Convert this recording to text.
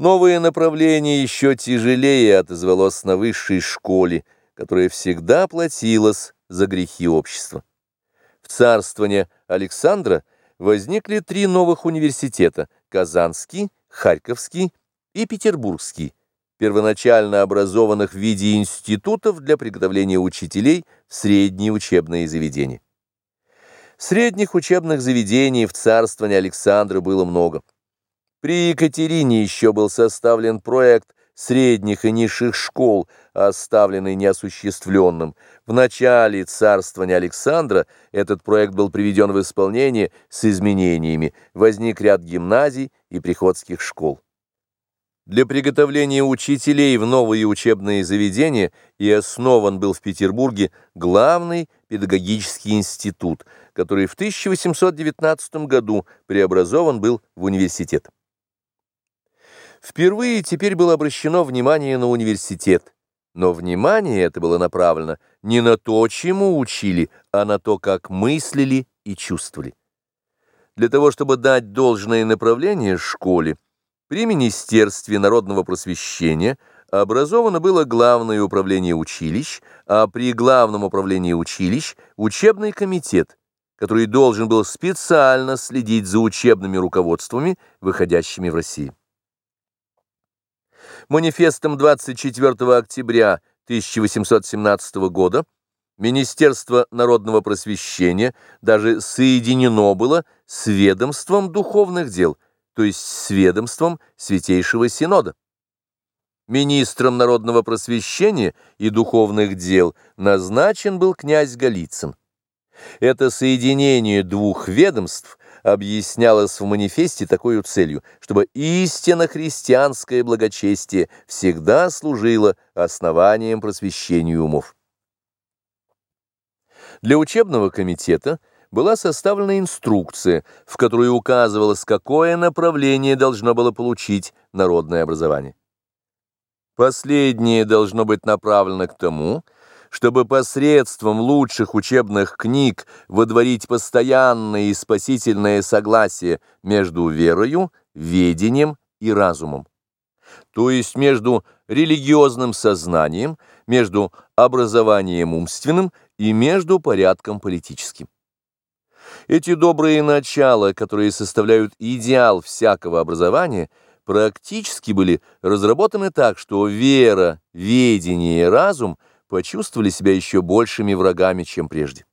Новое направление еще тяжелее отозвалось на высшей школе, которая всегда платилась за грехи общества. В царствование Александра возникли три новых университета – Казанский, Харьковский и Петербургский, первоначально образованных в виде институтов для приготовления учителей в средние учебные заведения. Средних учебных заведений в царствовании Александра было много. При Екатерине еще был составлен проект средних и низших школ, оставленный неосуществленным. В начале царствования Александра этот проект был приведен в исполнение с изменениями. Возник ряд гимназий и приходских школ. Для приготовления учителей в новые учебные заведения и основан был в Петербурге главный педагогический институт, который в 1819 году преобразован был в университет. Впервые теперь было обращено внимание на университет, но внимание это было направлено не на то, чему учили, а на то, как мыслили и чувствовали. Для того, чтобы дать должное направление школе, при Министерстве народного просвещения образовано было Главное управление училищ, а при Главном управлении училищ – учебный комитет, который должен был специально следить за учебными руководствами, выходящими в России. Манифестом 24 октября 1817 года Министерство народного просвещения даже соединено было с ведомством духовных дел, то есть с ведомством Святейшего Синода. Министром народного просвещения и духовных дел назначен был князь Голицын. Это соединение двух ведомств объяснялось в манифесте такой целью, чтобы истинно христианское благочестие всегда служило основанием просвещению умов. Для учебного комитета была составлена инструкция, в которой указывалось, какое направление должно было получить народное образование. Последнее должно быть направлено к тому, чтобы посредством лучших учебных книг водворить постоянное и спасительное согласие между верою, ведением и разумом. То есть между религиозным сознанием, между образованием умственным и между порядком политическим. Эти добрые начала, которые составляют идеал всякого образования, практически были разработаны так, что вера, ведение и разум – почувствовали себя еще большими врагами, чем прежде.